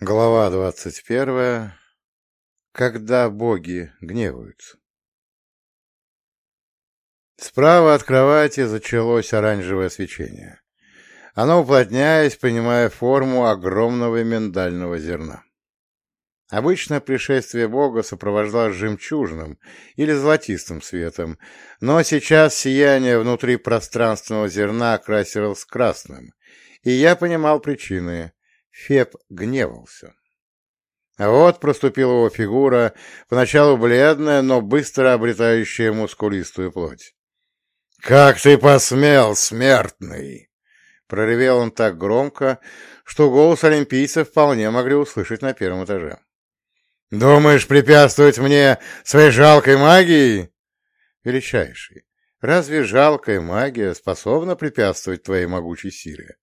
Глава двадцать первая. Когда боги гневаются. Справа от кровати зачалось оранжевое свечение. Оно, уплотняясь, принимая форму огромного миндального зерна. Обычно пришествие бога сопровождалось жемчужным или золотистым светом, но сейчас сияние внутри пространственного зерна окрасилось красным, и я понимал причины — Феб гневался. Вот проступила его фигура, поначалу бледная, но быстро обретающая мускулистую плоть. «Как ты посмел, смертный!» Проревел он так громко, что голос олимпийцев вполне могли услышать на первом этаже. «Думаешь препятствовать мне своей жалкой магией?» «Величайший, разве жалкая магия способна препятствовать твоей могучей силе?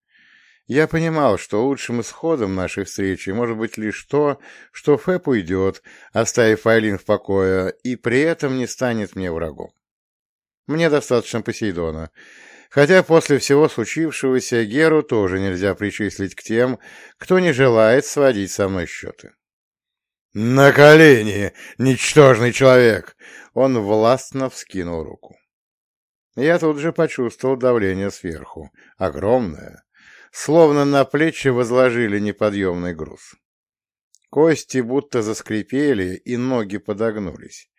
Я понимал, что лучшим исходом нашей встречи может быть лишь то, что Фэп уйдет, оставив Айлин в покое, и при этом не станет мне врагом. Мне достаточно Посейдона. Хотя после всего случившегося Геру тоже нельзя причислить к тем, кто не желает сводить со мной счеты. «На колени, ничтожный человек!» Он властно вскинул руку. Я тут же почувствовал давление сверху, огромное, словно на плечи возложили неподъемный груз. Кости будто заскрипели, и ноги подогнулись.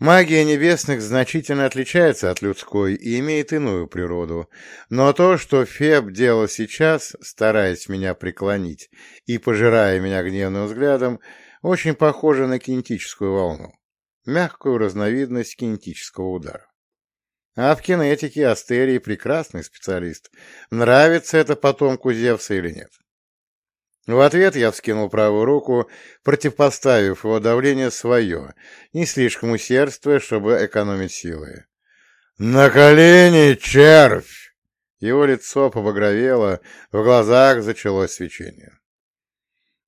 Магия небесных значительно отличается от людской и имеет иную природу, но то, что Феб делал сейчас, стараясь меня преклонить и пожирая меня гневным взглядом, очень похоже на кинетическую волну, мягкую разновидность кинетического удара. А в кинетике Астерий прекрасный специалист. Нравится это потомку Зевса или нет? В ответ я вскинул правую руку, противопоставив его давление свое, не слишком усердствуя, чтобы экономить силы. «На колени, червь!» Его лицо побагровело, в глазах зачалось свечение.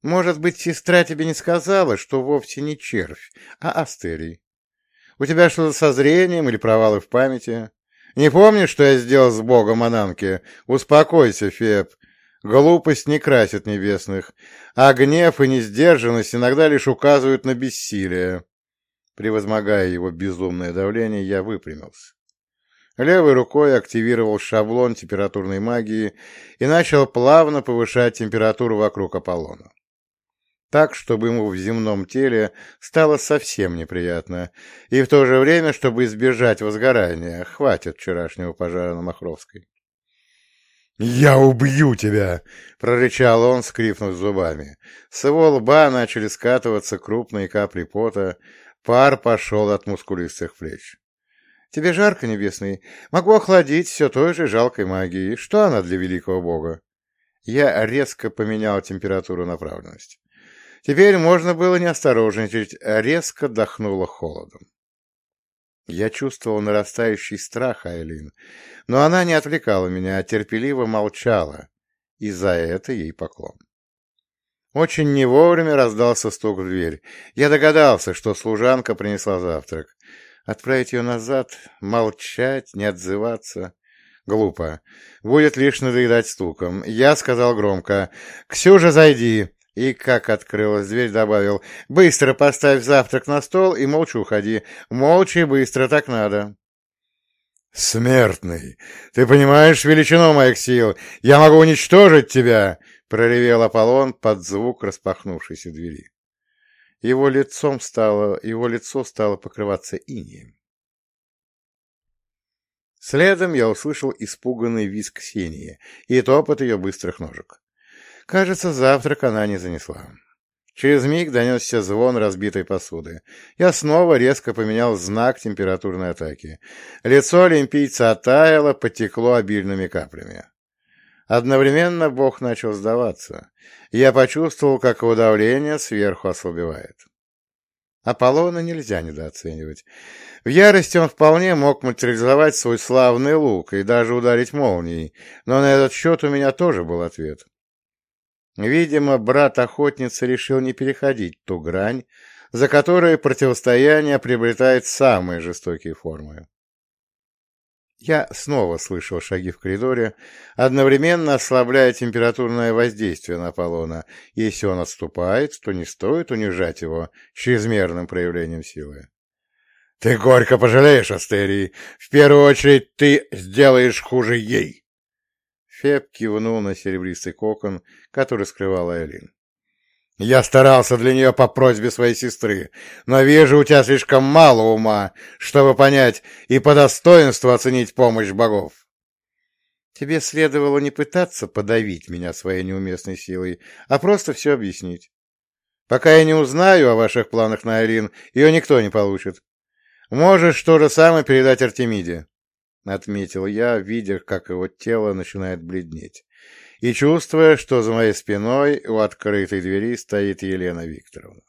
«Может быть, сестра тебе не сказала, что вовсе не червь, а астерий?» У тебя что-то со зрением или провалы в памяти? Не помнишь, что я сделал с богом Ананки? Успокойся, Феб. Глупость не красит небесных, а гнев и несдержанность иногда лишь указывают на бессилие. Превозмогая его безумное давление, я выпрямился. Левой рукой активировал шаблон температурной магии и начал плавно повышать температуру вокруг Аполлона так, чтобы ему в земном теле стало совсем неприятно, и в то же время, чтобы избежать возгорания, хватит вчерашнего пожара на Махровской. «Я убью тебя!» — прорычал он, скрипнув зубами. С его лба начали скатываться крупные капли пота, пар пошел от мускулистых плеч. «Тебе жарко, Небесный? Могу охладить все той же жалкой магией. Что она для великого бога?» Я резко поменял температуру направленности. Теперь можно было не осторожничать, а резко дохнуло холодом. Я чувствовал нарастающий страх Айлин, но она не отвлекала меня, а терпеливо молчала, и за это ей поклон. Очень не вовремя раздался стук в дверь. Я догадался, что служанка принесла завтрак. Отправить ее назад, молчать, не отзываться... Глупо. Будет лишь надоедать стуком. Я сказал громко. «Ксюша, зайди!» И, как открылась дверь, добавил, «Быстро поставь завтрак на стол и молча уходи. Молча и быстро, так надо». «Смертный! Ты понимаешь величину моих сил? Я могу уничтожить тебя!» — проревел Аполлон под звук распахнувшейся двери. Его, лицом стало, его лицо стало покрываться инием. Следом я услышал испуганный визг Ксении и топот ее быстрых ножек. Кажется, завтрак она не занесла. Через миг донесся звон разбитой посуды. Я снова резко поменял знак температурной атаки. Лицо олимпийца оттаяло, потекло обильными каплями. Одновременно бог начал сдаваться. Я почувствовал, как его давление сверху ослабевает. Аполлона нельзя недооценивать. В ярости он вполне мог материализовать свой славный лук и даже ударить молнией, но на этот счет у меня тоже был ответ. Видимо, брат охотницы решил не переходить ту грань, за которой противостояние приобретает самые жестокие формы. Я снова слышал шаги в коридоре, одновременно ослабляя температурное воздействие на Аполлона. Если он отступает, то не стоит унижать его чрезмерным проявлением силы. — Ты горько пожалеешь, Астерий. В первую очередь ты сделаешь хуже ей. Феб кивнул на серебристый кокон, который скрывал Айлин. Я старался для нее по просьбе своей сестры, но вижу, у тебя слишком мало ума, чтобы понять и по достоинству оценить помощь богов. Тебе следовало не пытаться подавить меня своей неуместной силой, а просто все объяснить. Пока я не узнаю о ваших планах на Айрин, ее никто не получит. Можешь то же самое передать Артемиде, — отметил я, видя, как его тело начинает бледнеть и чувствуя, что за моей спиной у открытой двери стоит Елена Викторовна.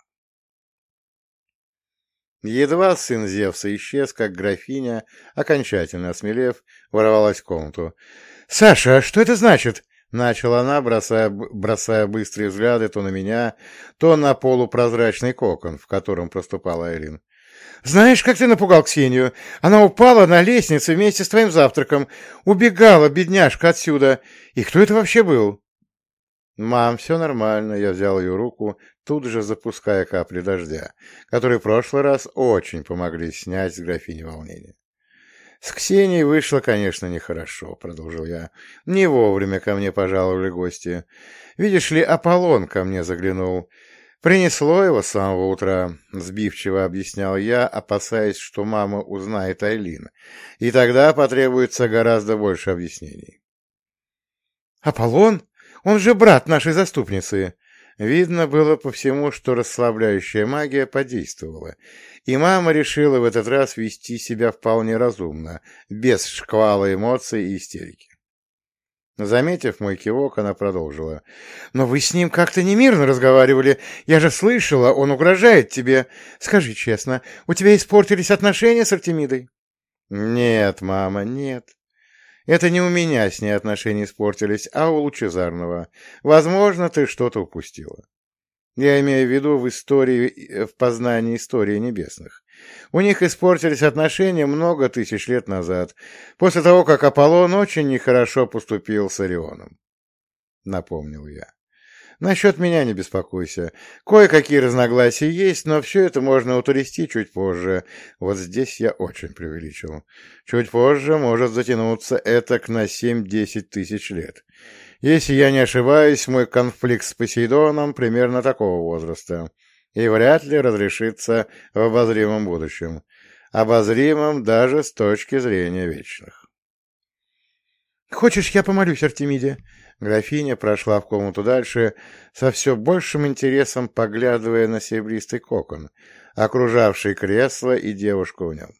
Едва сын Зевса исчез, как графиня, окончательно осмелев, ворвалась в комнату. — Саша, а что это значит? — начала она, бросая, бросая быстрые взгляды то на меня, то на полупрозрачный кокон, в котором проступала Айлин. Знаешь, как ты напугал Ксению? Она упала на лестнице вместе с твоим завтраком. Убегала, бедняжка, отсюда. И кто это вообще был? Мам, все нормально. Я взял ее руку, тут же запуская капли дождя, которые в прошлый раз очень помогли снять с графини волнение. С Ксенией вышло, конечно, нехорошо, продолжил я. Не вовремя ко мне пожаловали гости. Видишь ли, Аполлон ко мне заглянул. «Принесло его с самого утра», — сбивчиво объяснял я, опасаясь, что мама узнает Айлин, и тогда потребуется гораздо больше объяснений. «Аполлон? Он же брат нашей заступницы!» Видно было по всему, что расслабляющая магия подействовала, и мама решила в этот раз вести себя вполне разумно, без шквала эмоций и истерики. Заметив мой кивок, она продолжила. «Но вы с ним как-то немирно разговаривали. Я же слышала, он угрожает тебе. Скажи честно, у тебя испортились отношения с Артемидой?» «Нет, мама, нет. Это не у меня с ней отношения испортились, а у Лучезарного. Возможно, ты что-то упустила. Я имею в виду в истории, в познании истории небесных. У них испортились отношения много тысяч лет назад, после того, как Аполлон очень нехорошо поступил с Орионом. Напомнил я. Насчет меня не беспокойся. Кое-какие разногласия есть, но все это можно утрясти чуть позже. Вот здесь я очень преувеличил. Чуть позже может затянуться этак на семь-десять тысяч лет. Если я не ошибаюсь, мой конфликт с Посейдоном примерно такого возраста и вряд ли разрешится в обозримом будущем, обозримом даже с точки зрения вечных. «Хочешь, я помолюсь, Артемиде?» Графиня прошла в комнату дальше, со все большим интересом поглядывая на серебристый кокон, окружавший кресло и девушку в нем.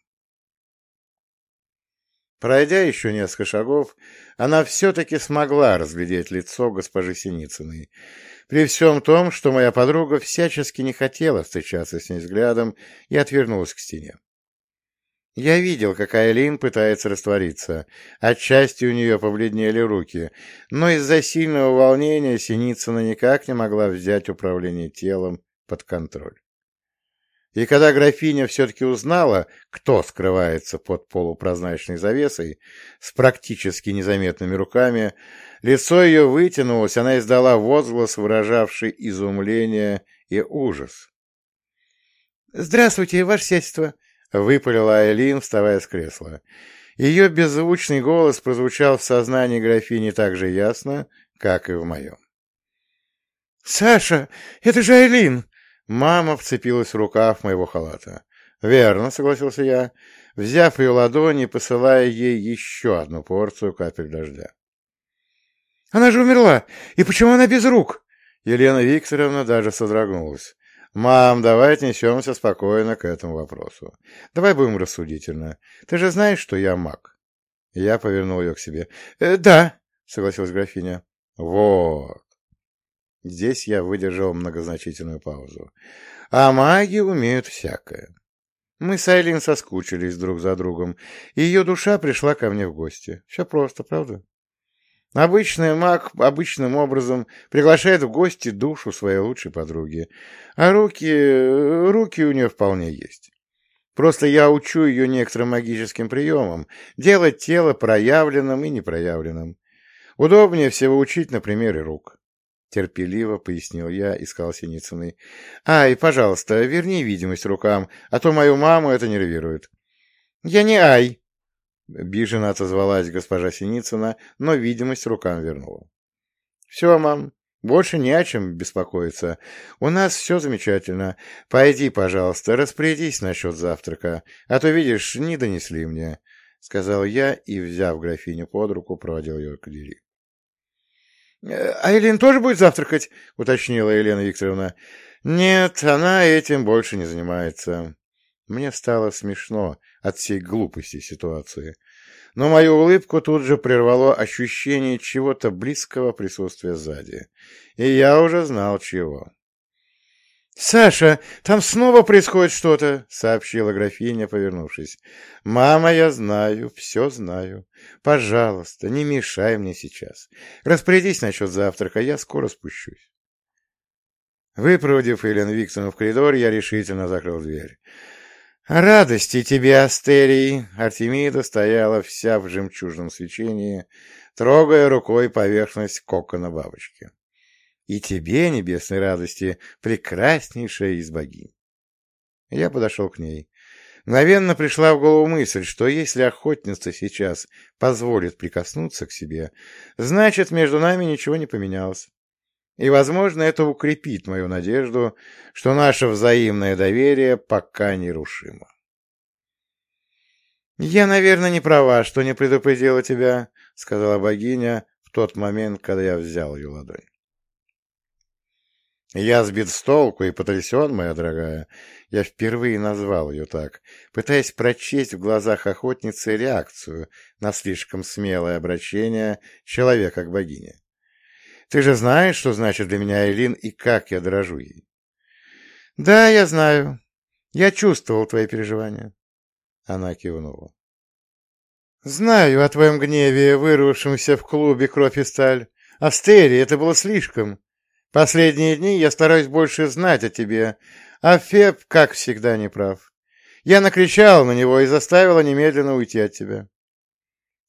Пройдя еще несколько шагов, она все-таки смогла разглядеть лицо госпожи Синицыной, при всем том, что моя подруга всячески не хотела встречаться с ней взглядом и отвернулась к стене. Я видел, как Айлин пытается раствориться. Отчасти у нее побледнели руки, но из-за сильного волнения Синицына никак не могла взять управление телом под контроль. И когда графиня все-таки узнала, кто скрывается под полупрозрачной завесой, с практически незаметными руками, лицо ее вытянулось, она издала возглас, выражавший изумление и ужас. «Здравствуйте, ваше сельство!» — выпалила Айлин, вставая с кресла. Ее беззвучный голос прозвучал в сознании графини так же ясно, как и в моем. «Саша, это же Айлин!» Мама вцепилась в рукав моего халата. «Верно», — согласился я, взяв ее ладони и посылая ей еще одну порцию капель дождя. «Она же умерла! И почему она без рук?» Елена Викторовна даже содрогнулась. «Мам, давай отнесемся спокойно к этому вопросу. Давай будем рассудительно. Ты же знаешь, что я маг?» Я повернул ее к себе. «Э, «Да», — согласилась графиня. «Вот. Здесь я выдержал многозначительную паузу. А маги умеют всякое. Мы с Айлин соскучились друг за другом, и ее душа пришла ко мне в гости. Все просто, правда? Обычный маг обычным образом приглашает в гости душу своей лучшей подруги, а руки... руки у нее вполне есть. Просто я учу ее некоторым магическим приемам, делать тело проявленным и непроявленным. Удобнее всего учить на примере рук. Терпеливо пояснил я и сказал Синицыной. — Ай, пожалуйста, верни видимость рукам, а то мою маму это нервирует. — Я не ай! — биженно отозвалась госпожа Синицына, но видимость рукам вернула. — Все, мам, больше не о чем беспокоиться. У нас все замечательно. Пойди, пожалуйста, распорядись насчет завтрака, а то, видишь, не донесли мне, — сказал я и, взяв графиню под руку, проводил ее к двери. «Э, — Айлин тоже будет завтракать? — уточнила Елена Викторовна. — Нет, она этим больше не занимается. Мне стало смешно от всей глупости ситуации но мою улыбку тут же прервало ощущение чего-то близкого присутствия сзади. И я уже знал чего. «Саша, там снова происходит что-то», — сообщила графиня, повернувшись. «Мама, я знаю, все знаю. Пожалуйста, не мешай мне сейчас. Распорядись насчет завтрака, я скоро спущусь». Выпроводив Елену Викторовну в коридор, я решительно закрыл дверь. «Радости тебе, Астерий!» Артемида стояла вся в жемчужном свечении, трогая рукой поверхность кокона бабочки. «И тебе, небесной радости, прекраснейшая из богинь!» Я подошел к ней. Мгновенно пришла в голову мысль, что если охотница сейчас позволит прикоснуться к себе, значит, между нами ничего не поменялось. И, возможно, это укрепит мою надежду, что наше взаимное доверие пока нерушимо. «Я, наверное, не права, что не предупредила тебя», — сказала богиня в тот момент, когда я взял ее ладонь. Я сбит с толку и потрясен, моя дорогая. Я впервые назвал ее так, пытаясь прочесть в глазах охотницы реакцию на слишком смелое обращение человека к богине. Ты же знаешь, что значит для меня Айлин и как я дорожу ей. Да, я знаю. Я чувствовал твои переживания. Она кивнула. Знаю о твоем гневе, вырвавшемся в клубе «Кровь и сталь». Астери, это было слишком. Последние дни я стараюсь больше знать о тебе, а Феб, как всегда, не прав. Я накричал на него и заставила немедленно уйти от тебя.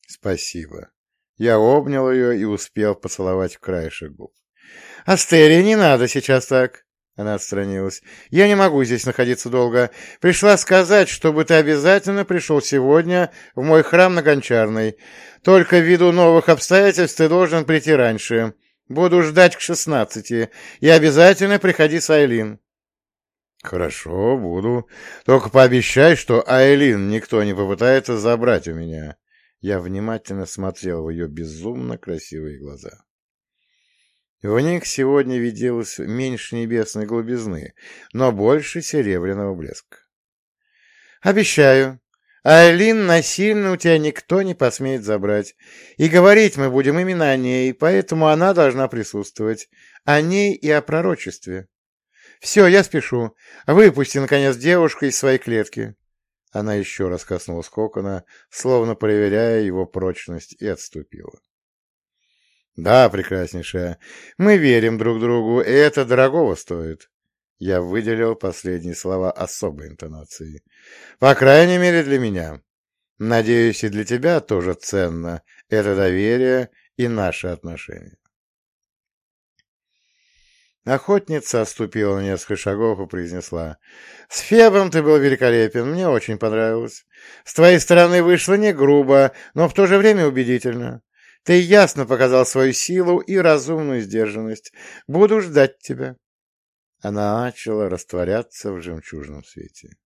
Спасибо. Я обнял ее и успел поцеловать в краешек губ. «Астерия, не надо сейчас так!» Она отстранилась. «Я не могу здесь находиться долго. Пришла сказать, чтобы ты обязательно пришел сегодня в мой храм на Гончарной. Только ввиду новых обстоятельств ты должен прийти раньше. Буду ждать к шестнадцати. И обязательно приходи с Айлин». «Хорошо, буду. Только пообещай, что Айлин никто не попытается забрать у меня. Я внимательно смотрел в ее безумно красивые глаза. В них сегодня виделось меньше небесной глубизны, но больше серебряного блеска. «Обещаю, Айлин насильно у тебя никто не посмеет забрать, и говорить мы будем именно о ней, поэтому она должна присутствовать, о ней и о пророчестве. Все, я спешу. Выпусти, наконец, девушку из своей клетки. Она еще раз коснулась кокона, словно проверяя его прочность, и отступила. «Да, прекраснейшая, мы верим друг другу, и это дорогого стоит». Я выделил последние слова особой интонацией. «По крайней мере, для меня. Надеюсь, и для тебя тоже ценно это доверие и наши отношения». Охотница отступила на несколько шагов и произнесла. «С Фебом ты был великолепен, мне очень понравилось. С твоей стороны вышло не грубо, но в то же время убедительно. Ты ясно показал свою силу и разумную сдержанность. Буду ждать тебя». Она начала растворяться в жемчужном свете.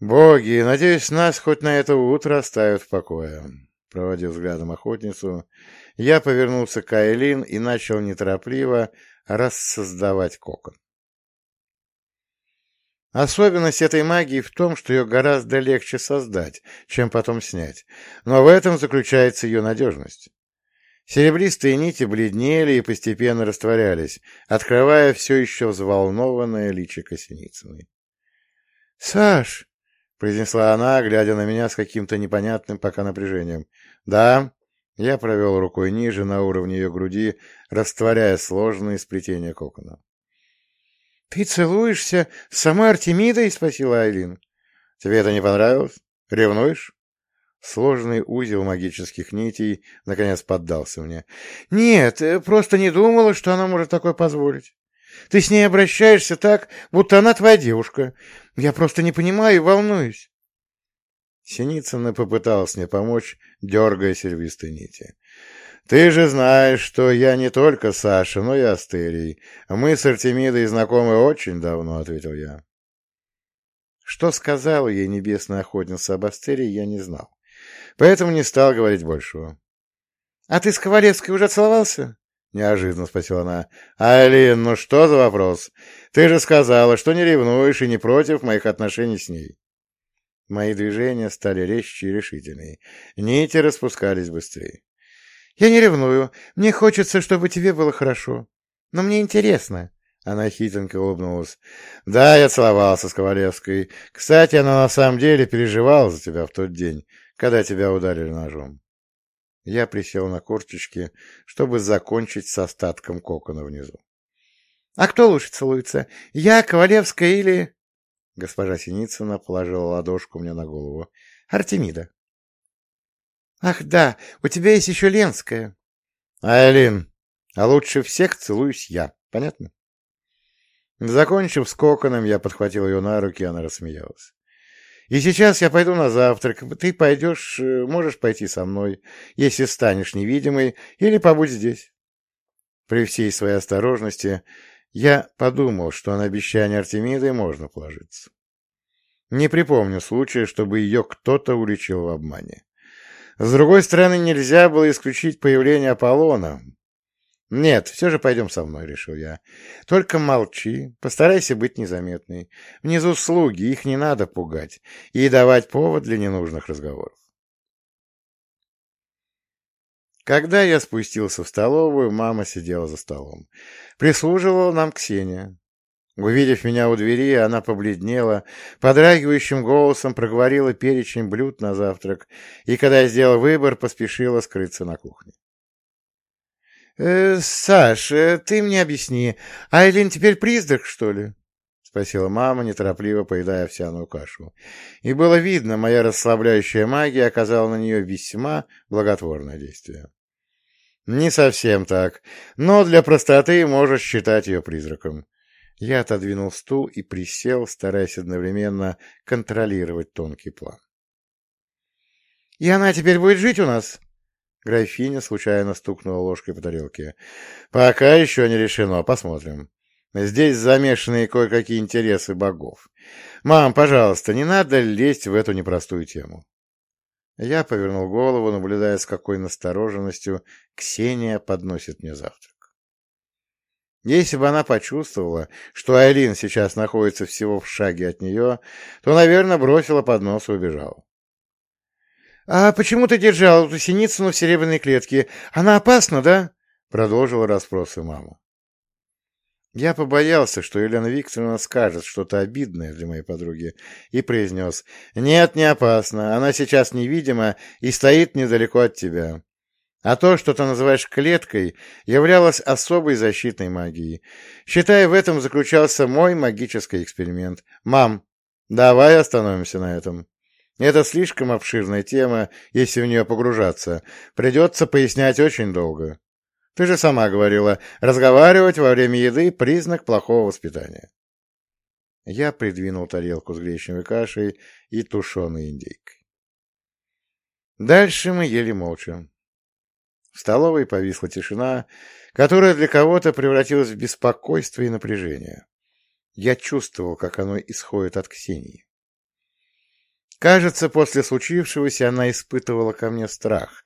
«Боги, надеюсь, нас хоть на это утро оставят в покое». Проводив взглядом охотницу, я повернулся к Айлин и начал неторопливо рассоздавать кокон. Особенность этой магии в том, что ее гораздо легче создать, чем потом снять, но в этом заключается ее надежность. Серебристые нити бледнели и постепенно растворялись, открывая все еще взволнованное личико Синицыной. — Саш! — произнесла она, глядя на меня с каким-то непонятным пока напряжением. «Да». Я провел рукой ниже, на уровне ее груди, растворяя сложные сплетения кокона. — Ты целуешься с самой Артемидой? — спросила Айлин. — Тебе это не понравилось? Ревнуешь? Сложный узел магических нитей наконец поддался мне. — Нет, э, просто не думала, что она может такое позволить. Ты с ней обращаешься так, будто она твоя девушка. Я просто не понимаю и волнуюсь. Синицына попыталась мне помочь, дергая сервистой нити. «Ты же знаешь, что я не только Саша, но и Астерий. Мы с Артемидой знакомы очень давно», — ответил я. Что сказал ей небесная охотница об Астерии, я не знал. Поэтому не стал говорить большего. «А ты с Ковалевской уже целовался?» — неожиданно спросила она. «Алин, ну что за вопрос? Ты же сказала, что не ревнуешь и не против моих отношений с ней». Мои движения стали резче и решительнее. Нити распускались быстрее. Я не ревную. Мне хочется, чтобы тебе было хорошо. Но мне интересно. Она хитренько улыбнулась. Да, я целовался с Ковалевской. Кстати, она на самом деле переживала за тебя в тот день, когда тебя ударили ножом. Я присел на корточки, чтобы закончить с остатком кокона внизу. — А кто лучше целуется? Я, Ковалевская или... Госпожа Синицына положила ладошку мне на голову. — Артемида. Ах, да, у тебя есть еще Ленская. Айлин, а лучше всех целуюсь я. Понятно? Закончив с коконом, я подхватил ее на руки, и она рассмеялась. И сейчас я пойду на завтрак. Ты пойдешь, э, можешь пойти со мной, если станешь невидимой, или побудь здесь. При всей своей осторожности я подумал, что на обещание Артемиды можно положиться. Не припомню случая, чтобы ее кто-то уличил в обмане. С другой стороны, нельзя было исключить появление Аполлона. «Нет, все же пойдем со мной», — решил я. «Только молчи, постарайся быть незаметной. Внизу слуги, их не надо пугать и давать повод для ненужных разговоров». Когда я спустился в столовую, мама сидела за столом. Прислуживала нам Ксения. Увидев меня у двери, она побледнела, подрагивающим голосом проговорила перечень блюд на завтрак, и, когда я сделал выбор, поспешила скрыться на кухне. «Э, — Саш, э, ты мне объясни, Айлин теперь призрак, что ли? — спросила мама, неторопливо поедая овсяную кашу. И было видно, моя расслабляющая магия оказала на нее весьма благотворное действие. — Не совсем так, но для простоты можешь считать ее призраком. Я отодвинул стул и присел, стараясь одновременно контролировать тонкий план. — И она теперь будет жить у нас? Графиня случайно стукнула ложкой по тарелке. — Пока еще не решено, посмотрим. Здесь замешаны кое-какие интересы богов. Мам, пожалуйста, не надо лезть в эту непростую тему. Я повернул голову, наблюдая, с какой настороженностью Ксения подносит мне завтрак. Если бы она почувствовала, что Айлин сейчас находится всего в шаге от нее, то, наверное, бросила под нос и убежала. — А почему ты держал эту Синицыну в серебряной клетке? Она опасна, да? — продолжила расспросы мама. Я побоялся, что Елена Викторовна скажет что-то обидное для моей подруги, и произнес, «Нет, не опасно, она сейчас невидима и стоит недалеко от тебя. А то, что ты называешь клеткой, являлось особой защитной магией. Считай, в этом заключался мой магический эксперимент. Мам, давай остановимся на этом. Это слишком обширная тема, если в нее погружаться. Придется пояснять очень долго. Ты же сама говорила, разговаривать во время еды — признак плохого воспитания. Я придвинул тарелку с гречневой кашей и тушеной индейкой. Дальше мы ели молча. В столовой повисла тишина, которая для кого-то превратилась в беспокойство и напряжение. Я чувствовал, как оно исходит от Ксении. Кажется, после случившегося она испытывала ко мне страх.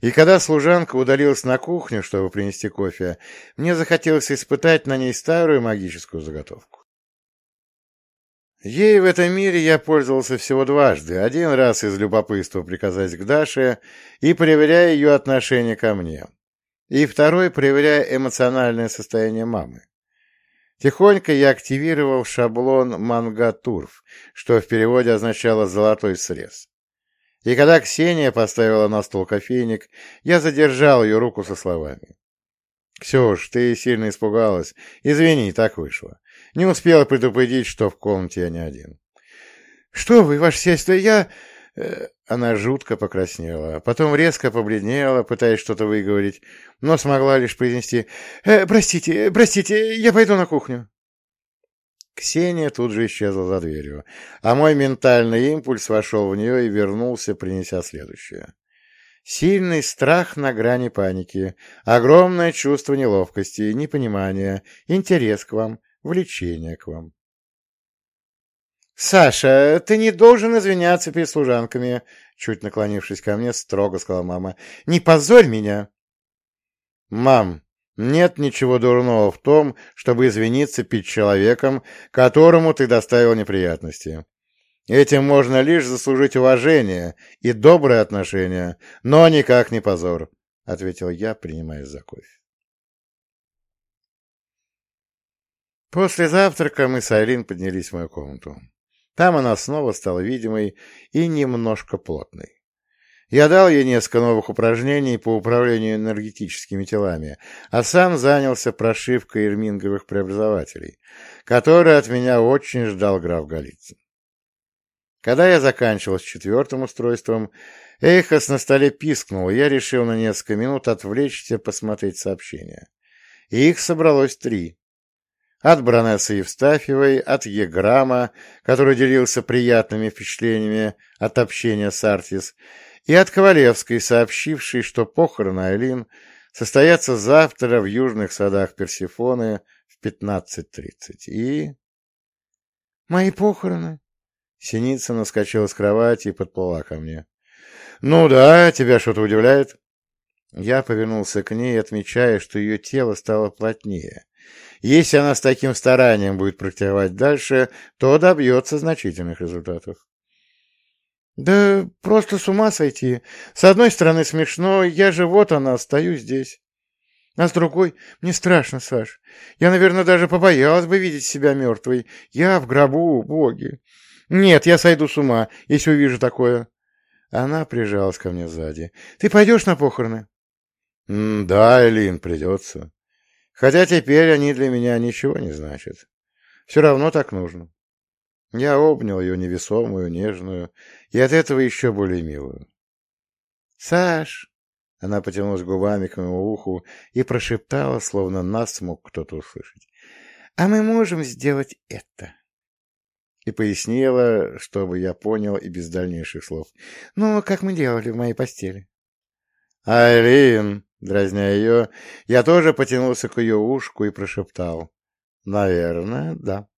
И когда служанка удалилась на кухню, чтобы принести кофе, мне захотелось испытать на ней старую магическую заготовку. Ей в этом мире я пользовался всего дважды. Один раз из любопытства приказать к Даше и проверяя ее отношение ко мне. И второй, проверяя эмоциональное состояние мамы. Тихонько я активировал шаблон «Мангатурф», что в переводе означало «золотой срез». И когда Ксения поставила на стол кофейник, я задержал ее руку со словами. «Ксюш, ты сильно испугалась. Извини, так вышло. Не успела предупредить, что в комнате я не один. — Что вы, ваше сельство, я... Она жутко покраснела, потом резко побледнела, пытаясь что-то выговорить, но смогла лишь произнести «Э, «Простите, простите, я пойду на кухню». Ксения тут же исчезла за дверью, а мой ментальный импульс вошел в нее и вернулся, принеся следующее. Сильный страх на грани паники, огромное чувство неловкости, непонимания, интерес к вам, влечение к вам. «Саша, ты не должен извиняться перед служанками», — чуть наклонившись ко мне, строго сказала мама. «Не позорь меня!» «Мам, нет ничего дурного в том, чтобы извиниться перед человеком, которому ты доставил неприятности. Этим можно лишь заслужить уважение и доброе отношение, но никак не позор», — ответил я, принимаясь за кофе. После завтрака мы с Айлин поднялись в мою комнату. Там она снова стала видимой и немножко плотной. Я дал ей несколько новых упражнений по управлению энергетическими телами, а сам занялся прошивкой ирминговых преобразователей, которые от меня очень ждал граф Голицын. Когда я заканчивал с четвертым устройством, Эйхос на столе пискнул, я решил на несколько минут отвлечься посмотреть сообщения. Их собралось три. От баронессы Евстафьевой, от Еграма, который делился приятными впечатлениями от общения с Артис, и от Ковалевской, сообщившей, что похороны Айлин состоятся завтра в южных садах Персифоны в 15.30. И... «Мои похороны?» Синица наскочила с кровати и подплыла ко мне. «Ну да, тебя что-то удивляет?» Я повернулся к ней, отмечая, что ее тело стало плотнее, если она с таким старанием будет практиковать дальше, то добьется значительных результатов. Да просто с ума сойти. С одной стороны смешно, я же вот она, стою здесь. А с другой, мне страшно, Саш. Я, наверное, даже побоялась бы видеть себя мертвой. Я в гробу, боги. Нет, я сойду с ума, если увижу такое. Она прижалась ко мне сзади. Ты пойдешь на похороны? — Да, Элин, придется. Хотя теперь они для меня ничего не значат. Все равно так нужно. Я обнял ее невесомую, нежную, и от этого еще более милую. «Саш!» Она потянулась губами к моему уху и прошептала, словно нас мог кто-то услышать. «А мы можем сделать это?» И пояснила, чтобы я понял и без дальнейших слов. «Ну, как мы делали в моей постели». «Айлин!» Дразня ее, я тоже потянулся к ее ушку и прошептал. «Наверное, да».